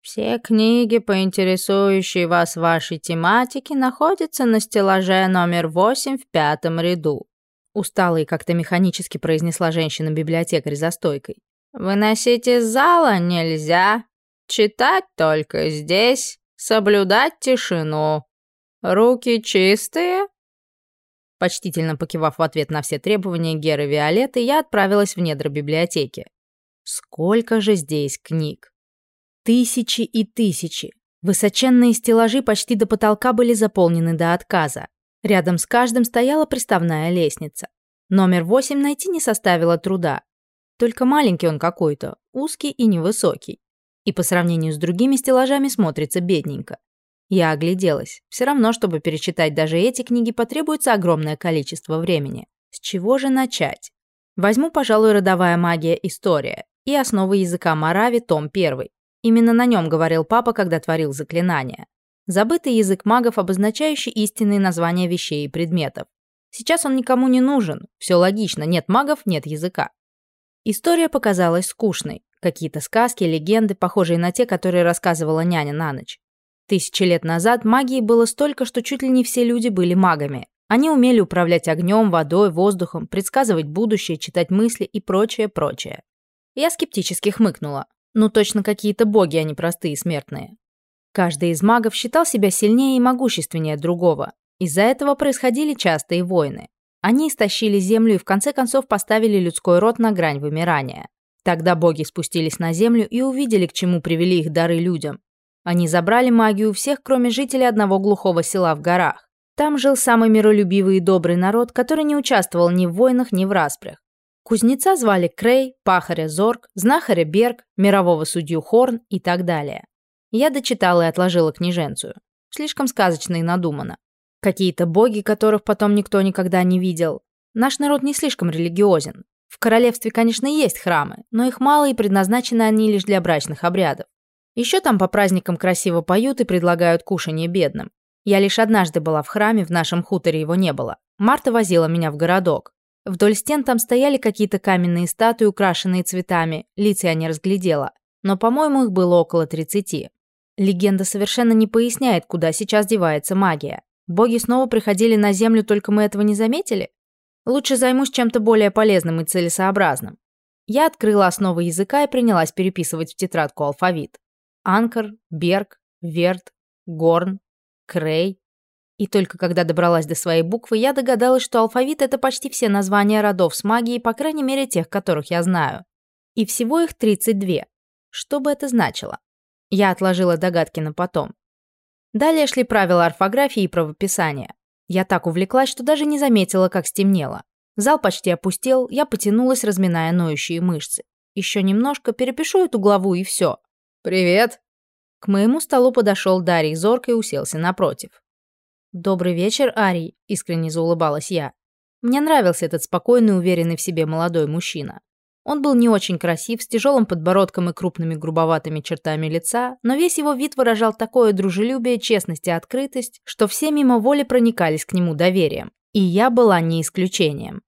Все книги, поинтересующие вас вашей тематике, находятся на стеллаже номер 8 в пятом ряду. Устала и как-то механически произнесла женщина-библиотекарь за стойкой. «Выносить из зала нельзя. Читать только здесь. Соблюдать тишину. Руки чистые?» Почтительно покивав в ответ на все требования Геры Виолетты, я отправилась в недра библиотеки. Тысячи и тысячи. Высоченные стеллажи почти до потолка были заполнены до отказа. Рядом с каждым стояла приставная лестница. Номер восемь найти не составило труда. Только маленький он какой-то, узкий и невысокий. И по сравнению с другими стеллажами смотрится бедненько. Я огляделась. Все равно, чтобы перечитать даже эти книги, потребуется огромное количество времени. С чего же начать? Возьму, пожалуй, родовая магия история и основы языка Марави, том первый. Именно на нем говорил папа, когда творил заклинание. Забытый язык магов, обозначающий истинные названия вещей и предметов. Сейчас он никому не нужен. Все логично, нет магов, нет языка. История показалась скучной. Какие-то сказки, легенды, похожие на те, которые рассказывала няня на ночь. Тысячи лет назад магии было столько, что чуть ли не все люди были магами. Они умели управлять огнем, водой, воздухом, предсказывать будущее, читать мысли и прочее, прочее. Я скептически хмыкнула. Ну точно какие-то боги, а не простые смертные. Каждый из магов считал себя сильнее и могущественнее другого. Из-за этого происходили частые войны. Они истощили землю и в конце концов поставили людской род на грань вымирания. Тогда боги спустились на землю и увидели, к чему привели их дары людям. Они забрали магию у всех, кроме жителей одного глухого села в горах. Там жил самый миролюбивый и добрый народ, который не участвовал ни в войнах, ни в распрях. Кузнеца звали Крей, пахаря Зорг, знахаря Берг, мирового судью Хорн и так далее. Я дочитала и отложила книженцию. Слишком сказочно и надумано. Какие-то боги, которых потом никто никогда не видел. Наш народ не слишком религиозен. В королевстве, конечно, есть храмы, но их мало и предназначены они лишь для брачных обрядов. Еще там по праздникам красиво поют и предлагают кушание бедным. Я лишь однажды была в храме, в нашем хуторе его не было. Марта возила меня в городок. Вдоль стен там стояли какие-то каменные статуи, украшенные цветами. Лиц я не разглядела. Но, по-моему, их было около 30. Легенда совершенно не поясняет, куда сейчас девается магия. Боги снова приходили на Землю, только мы этого не заметили? Лучше займусь чем-то более полезным и целесообразным. Я открыла основы языка и принялась переписывать в тетрадку алфавит. Анкор, Берг, Верт, Горн, Крей, и только когда добралась до своей буквы, я догадалась, что алфавит — это почти все названия родов с магией, по крайней мере, тех, которых я знаю. И всего их 32. Что бы это значило? Я отложила догадки на потом. Далее шли правила орфографии и правописания. Я так увлеклась, что даже не заметила, как стемнело. Зал почти опустел, я потянулась, разминая ноющие мышцы. Еще немножко, перепишу эту главу и все. «Привет!» К моему столу подошел Дарий Зорко и уселся напротив. Добрый вечер, Арий, искренне заулыбалась я. Мне нравился этот спокойный, уверенный в себе молодой мужчина. Он был не очень красив, с тяжелым подбородком и крупными грубоватыми чертами лица, но весь его вид выражал такое дружелюбие, честность и открытость, что все мимо воли проникались к нему доверием. И я была не исключением.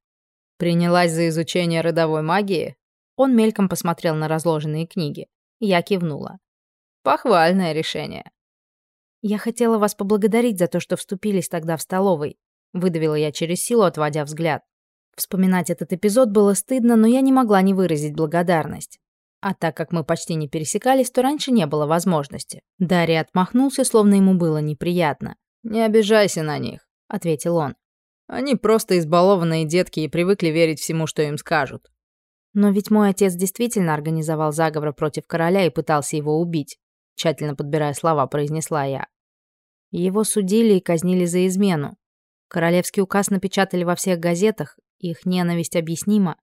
«Принялась за изучение родовой магии?» Он мельком посмотрел на разложенные книги. Я кивнула. «Похвальное решение. «Я хотела вас поблагодарить за то, что вступились тогда в столовой», — выдавила я через силу, отводя взгляд. Вспоминать этот эпизод было стыдно, но я не могла не выразить благодарность. А так как мы почти не пересекались, то раньше не было возможности. Дарья отмахнулся, словно ему было неприятно. «Не обижайся на них», — ответил он. «Они просто избалованные детки и привыкли верить всему, что им скажут». Но ведь мой отец действительно организовал заговор против короля и пытался его убить. Тщательно подбирая слова, произнесла я. Его судили и казнили за измену. Королевский указ напечатали во всех газетах, их ненависть объяснима.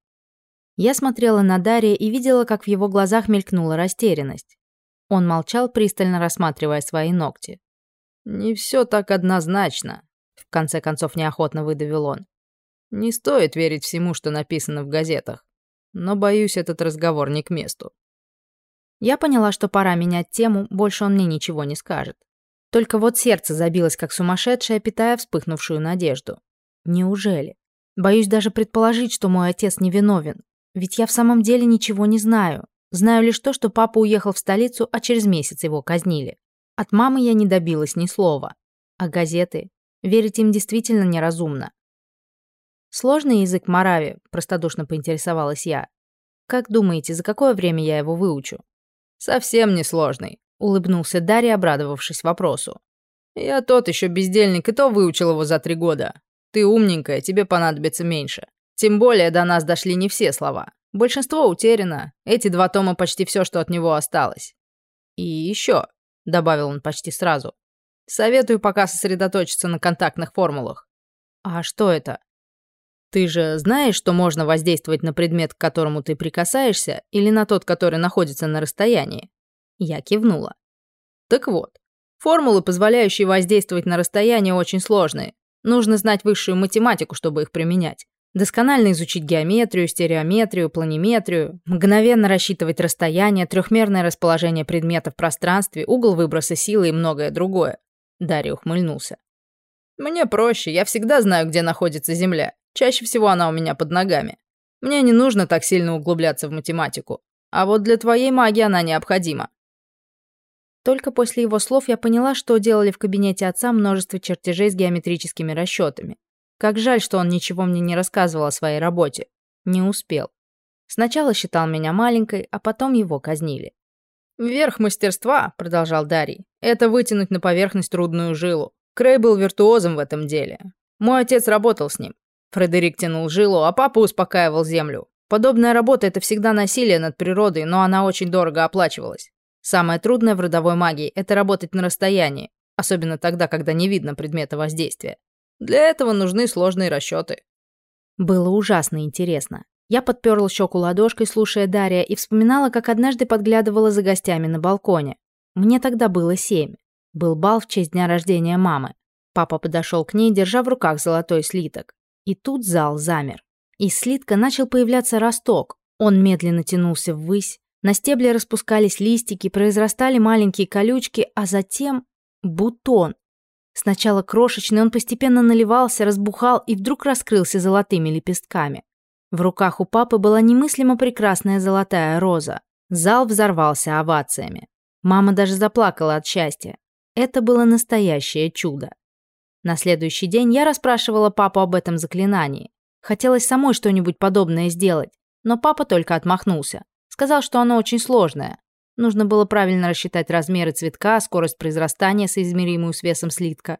Я смотрела на Дария и видела, как в его глазах мелькнула растерянность. Он молчал, пристально рассматривая свои ногти. «Не все так однозначно», — в конце концов неохотно выдавил он. «Не стоит верить всему, что написано в газетах. Но, боюсь, этот разговор не к месту». Я поняла, что пора менять тему, больше он мне ничего не скажет. Только вот сердце забилось, как сумасшедшее, питая вспыхнувшую надежду. Неужели? Боюсь даже предположить, что мой отец невиновен. Ведь я в самом деле ничего не знаю. Знаю лишь то, что папа уехал в столицу, а через месяц его казнили. От мамы я не добилась ни слова. А газеты? Верить им действительно неразумно. «Сложный язык Марави», – простодушно поинтересовалась я. «Как думаете, за какое время я его выучу?» «Совсем не сложный», улыбнулся Дарья, обрадовавшись вопросу. «Я тот еще бездельник, и то выучил его за три года. Ты умненькая, тебе понадобится меньше. Тем более до нас дошли не все слова. Большинство утеряно. Эти два тома почти все, что от него осталось. И еще, добавил он почти сразу, советую пока сосредоточиться на контактных формулах. А что это? Ты же знаешь, что можно воздействовать на предмет, к которому ты прикасаешься, или на тот, который находится на расстоянии? Я кивнула. Так вот, формулы, позволяющие воздействовать на расстояние, очень сложные. Нужно знать высшую математику, чтобы их применять. Досконально изучить геометрию, стереометрию, планиметрию, мгновенно рассчитывать расстояние, трехмерное расположение предметов в пространстве, угол выброса силы и многое другое. Дарья ухмыльнулся. «Мне проще, я всегда знаю, где находится Земля. Чаще всего она у меня под ногами. Мне не нужно так сильно углубляться в математику. А вот для твоей магии она необходима. Только после его слов я поняла, что делали в кабинете отца множество чертежей с геометрическими расчетами. Как жаль, что он ничего мне не рассказывал о своей работе. Не успел. Сначала считал меня маленькой, а потом его казнили. «Верх мастерства», — продолжал Дарий, — «это вытянуть на поверхность трудную жилу. Крей был виртуозом в этом деле. Мой отец работал с ним. Фредерик тянул жилу, а папа успокаивал землю. Подобная работа — это всегда насилие над природой, но она очень дорого оплачивалась. Самое трудное в родовой магии – это работать на расстоянии, особенно тогда, когда не видно предмета воздействия. Для этого нужны сложные расчеты. Было ужасно интересно. Я подперла щеку ладошкой, слушая Дарья, и вспоминала, как однажды подглядывала за гостями на балконе. Мне тогда было семь. Был бал в честь дня рождения мамы. Папа подошел к ней, держа в руках золотой слиток. И тут зал замер. Из слитка начал появляться росток. Он медленно тянулся ввысь, на стебле распускались листики, произрастали маленькие колючки, а затем бутон. Сначала крошечный, он постепенно наливался, разбухал и вдруг раскрылся золотыми лепестками. В руках у папы была немыслимо прекрасная золотая роза. Зал взорвался овациями. Мама даже заплакала от счастья. Это было настоящее чудо. На следующий день я расспрашивала папу об этом заклинании. Хотелось самой что-нибудь подобное сделать, но папа только отмахнулся. Сказал, что оно очень сложное. Нужно было правильно рассчитать размеры цветка, скорость произрастания, соизмеримую с весом слитка.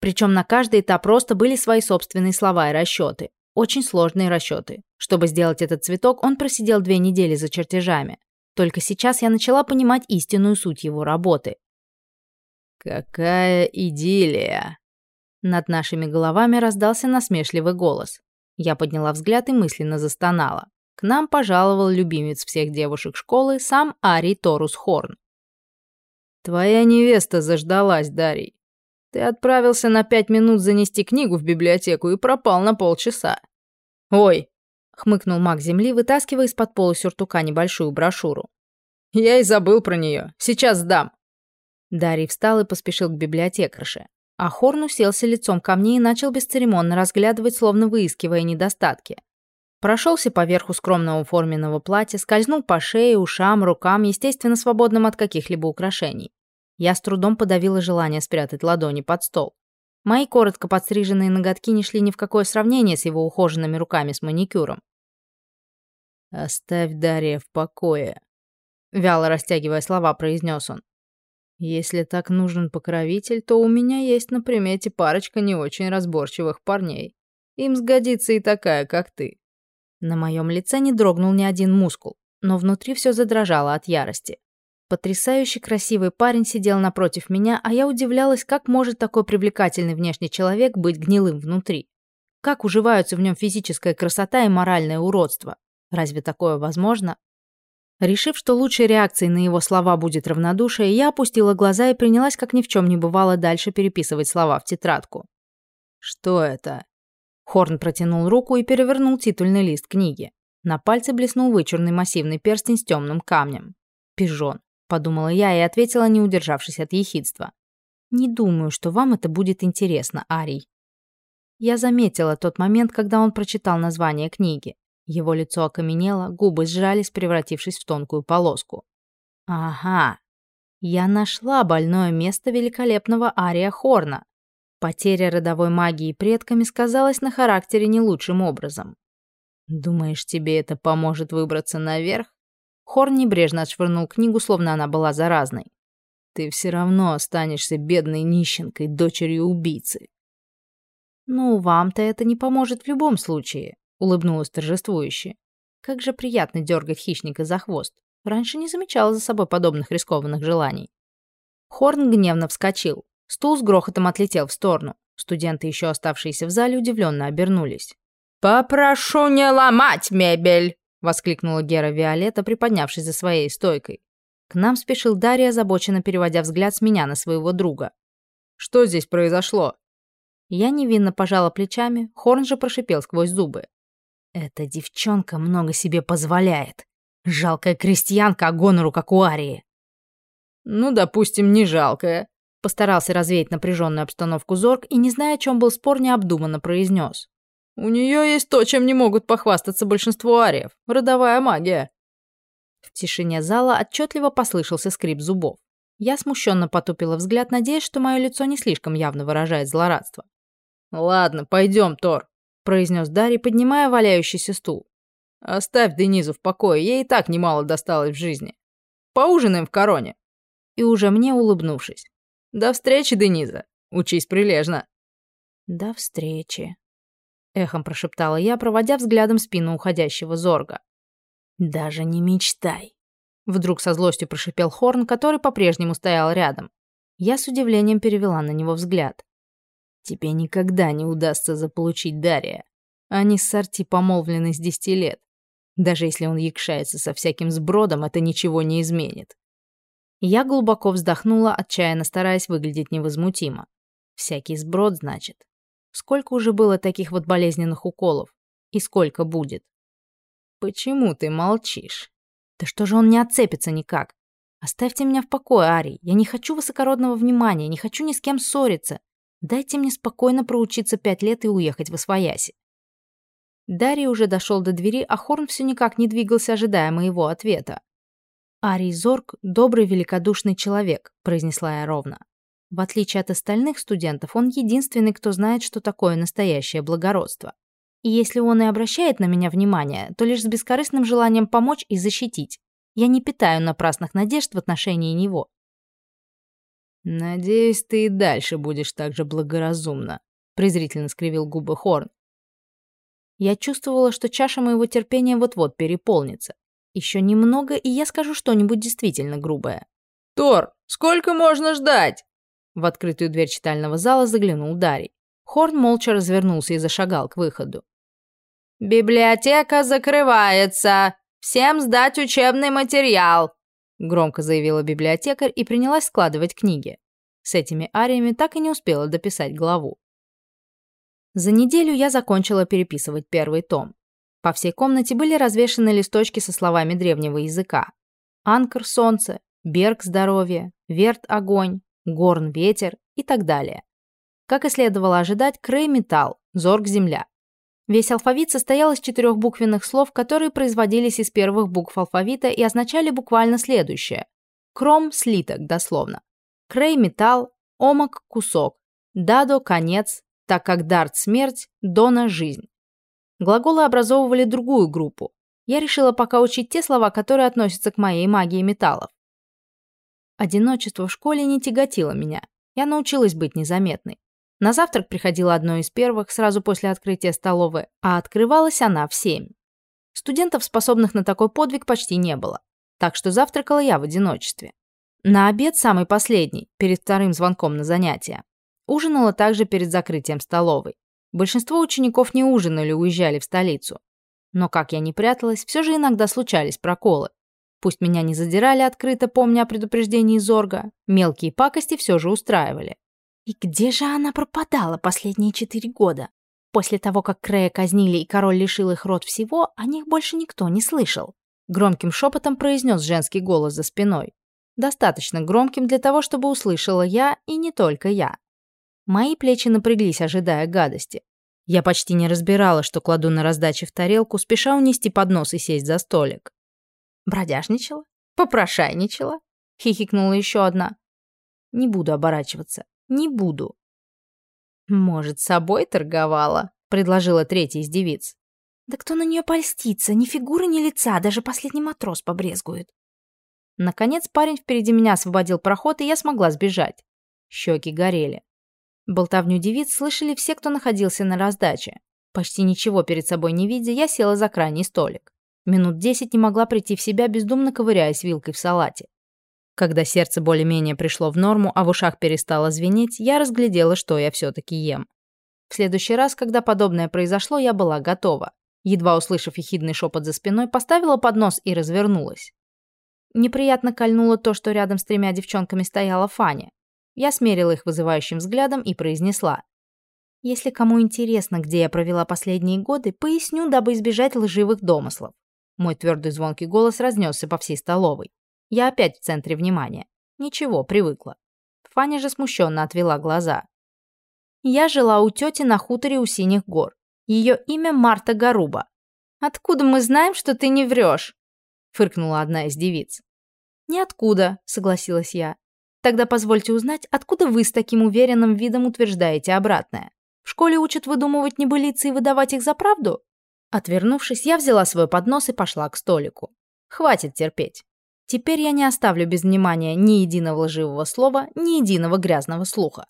Причем на каждый этап просто были свои собственные слова и расчеты. Очень сложные расчеты. Чтобы сделать этот цветок, он просидел две недели за чертежами. Только сейчас я начала понимать истинную суть его работы. «Какая идиллия!» Над нашими головами раздался насмешливый голос. Я подняла взгляд и мысленно застонала. К нам пожаловал любимец всех девушек школы, сам Арий Торус Хорн. «Твоя невеста заждалась, Дарий. Ты отправился на пять минут занести книгу в библиотеку и пропал на полчаса. Ой!» — хмыкнул маг земли, вытаскивая из-под пола сюртука небольшую брошюру. «Я и забыл про нее. Сейчас сдам». Дарий встал и поспешил к библиотекарше. А Хорн уселся лицом ко мне и начал бесцеремонно разглядывать, словно выискивая недостатки. Прошелся по верху скромного форменного платья, скользнул по шее, ушам, рукам, естественно, свободным от каких-либо украшений. Я с трудом подавила желание спрятать ладони под стол. Мои коротко подстриженные ноготки не шли ни в какое сравнение с его ухоженными руками с маникюром. «Оставь Дарья в покое», — вяло растягивая слова, произнес он. «Если так нужен покровитель, то у меня есть на примете парочка не очень разборчивых парней. Им сгодится и такая, как ты. На моем лице не дрогнул ни один мускул, но внутри все задрожало от ярости. Потрясающе красивый парень сидел напротив меня, а я удивлялась, как может такой привлекательный внешний человек быть гнилым внутри. Как уживаются в нем физическая красота и моральное уродство? Разве такое возможно? Решив, что лучшей реакцией на его слова будет равнодушие, я опустила глаза и принялась, как Хорн протянул руку и перевернул титульный лист книги. На пальце блеснул вычурный массивный перстень с темным камнем. «Пижон», — подумала я и ответила, не удержавшись от ехидства. «Не думаю, что вам это будет интересно, Арий». Я заметила тот момент, когда он прочитал название книги. Его лицо окаменело, губы сжались, превратившись в тонкую полоску. «Ага, я нашла больное место великолепного Ария Хорна потеря родовой магии предками сказалась на характере не лучшим образом. «Думаешь, тебе это поможет выбраться наверх?» Хорн небрежно отшвырнул книгу, словно она была заразной. «Ты все равно останешься бедной нищенкой, дочерью убийцы». «Ну, вам-то это не поможет в любом случае», — улыбнулась торжествующе. «Как же приятно дергать хищника за хвост. Раньше не замечала за собой подобных рискованных желаний». Хорн гневно вскочил. Стул с грохотом отлетел в сторону. Студенты, еще оставшиеся в зале, удивленно обернулись. «Попрошу не ломать мебель!» — воскликнула Гера Виолетта, приподнявшись за своей стойкой. К нам спешил Дарья, озабоченно переводя взгляд с меня на своего друга. «Что здесь произошло?» Я невинно пожала плечами, Хорн же прошипел сквозь зубы. «Эта девчонка много себе позволяет. Жалкая крестьянка, а Постарался развеять напряженную обстановку Зорг и, не зная, о чем был спор, необдуманно произнес. «У нее есть то, чем не могут похвастаться большинство ариев. Родовая магия». В тишине зала отчетливо послышался скрип зубов. Я смущенно потупила взгляд, надеясь, что мое лицо не слишком явно выражает злорадство. «Ладно, пойдем, Тор», — произнес Дарий, поднимая валяющийся стул. «Оставь Денизу в покое, ей и так немало досталось в жизни. Поужинаем в короне». И уже мне улыбнувшись. До встречи, Дениза. Учись прилежно. До встречи. Эхом прошептала я, проводя взглядом спину уходящего Зорга. Даже не мечтай. Вдруг со злостью прошипел Хорн, который по-прежнему стоял рядом. Я с удивлением перевела на него взгляд. «Тебе никогда не удастся заполучить Дария. Они с Сорти помолвлены с десяти лет. Даже если он якшается со всяким сбродом, это ничего не изменит. Я глубоко вздохнула, отчаянно стараясь выглядеть невозмутимо. Всякий сброд, значит. Сколько уже было таких вот болезненных уколов? И сколько будет? Почему ты молчишь? Да что же он не отцепится никак? Оставьте меня в покое, Арий. Я не хочу высокородного внимания, не хочу ни с кем ссориться. Дайте мне спокойно проучиться пять лет и уехать в Освояси. Дарий уже дошел до двери, а Хорн все никак не двигался, ожидая моего ответа. Арий Зорг – добрый великодушный человек», – произнесла я ровно. В отличие от остальных студентов, он единственный, кто знает, что такое настоящее благородство. И если он и обращает на меня внимание, то лишь с бескорыстным желанием помочь и защитить. Я не питаю напрасных надежд в отношении него. «Надеюсь, ты и дальше будешь так же благоразумна», — презрительно скривил губы Хорн. Я чувствовала, что чаша моего терпения вот-вот переполнится. Еще немного, и я скажу что-нибудь действительно грубое. «Тор, сколько можно ждать?» В открытую дверь читального зала заглянул Дарий. Хорн молча развернулся и зашагал к выходу. «Библиотека закрывается! Всем сдать учебный материал!» Громко заявила библиотекарь и принялась складывать книги. С этими ариями так и не успела дописать главу. За неделю я закончила переписывать первый том. По всей комнате были развешаны листочки со словами древнего языка. Анкор – солнце, Берг – здоровье, Верт – огонь, Горн – ветер и так далее. Как и следовало ожидать, Крей – металл, Зорг – земля. Весь алфавит состоял из четырех буквенных слов, которые производились из первых букв алфавита и означали буквально следующее. Кром – слиток, дословно. Крей – металл, омок – кусок, дадо – конец, так как дарт – смерть, дона – жизнь. Глаголы образовывали другую группу. Я решила пока учить те слова, которые относятся к моей магии металлов. Одиночество в школе не тяготило меня. Я научилась быть незаметной. На завтрак приходила одной из первых, сразу после открытия столовой, а открывалась она в семь. Студентов, способных на такой подвиг, почти не было. Так что завтракала я в одиночестве. На обед самый последний, перед вторым звонком на занятия. Ужинала также перед закрытием столовой. Большинство учеников не ужинали, уезжали в столицу. Но, как я не пряталась, все же иногда случались проколы. Пусть меня не задирали открыто, помня о предупреждении Зорга, мелкие пакости все же устраивали. И где же она пропадала последние четыре года? После того, как Крея казнили и король лишил их род всего, о них больше никто не слышал. Громким шепотом произнес женский голос за спиной. Достаточно громким для того, чтобы услышала я, и не только я. Мои плечи напряглись, ожидая гадости. Я почти не разбирала, что кладу на раздаче в тарелку, спеша унести поднос и сесть за столик. «Бродяжничала? Попрошайничала?» — хихикнула еще одна. «Не буду оборачиваться. Не буду». «Может, собой торговала?» — предложила третья из девиц. «Да кто на нее польстится? Ни фигуры, ни лица, даже последний матрос побрезгует». Наконец парень впереди меня освободил проход, и я смогла сбежать. Щеки горели. Болтовню девиц слышали все, кто находился на раздаче. Почти ничего перед собой не видя, я села за крайний столик. Минут десять не могла прийти в себя, бездумно ковыряясь вилкой в салате. Когда сердце более-менее пришло в норму, а в ушах перестало звенеть, я разглядела, что я все-таки ем. В следующий раз, когда подобное произошло, я была готова. Едва услышав ехидный шепот за спиной, поставила поднос и развернулась. Неприятно кольнуло то, что рядом с тремя девчонками стояла Фаня. Я смерила их вызывающим взглядом и произнесла. «Если кому интересно, где я провела последние годы, поясню, дабы избежать лживых домыслов». Мой твердый звонкий голос разнесся по всей столовой. Я опять в центре внимания. Ничего, привыкла. Фаня же смущенно отвела глаза. Я жила у тети на хуторе у Синих гор. Ее имя Марта Гаруба. «Откуда мы знаем, что ты не врешь?» фыркнула одна из девиц. «Ниоткуда», — согласилась я. Тогда позвольте узнать, откуда вы с таким уверенным видом утверждаете обратное? В школе учат выдумывать небылицы и выдавать их за правду? Отвернувшись, я взяла свой поднос и пошла к столику. Хватит терпеть. Теперь я не оставлю без внимания ни единого лживого слова, ни единого грязного слуха.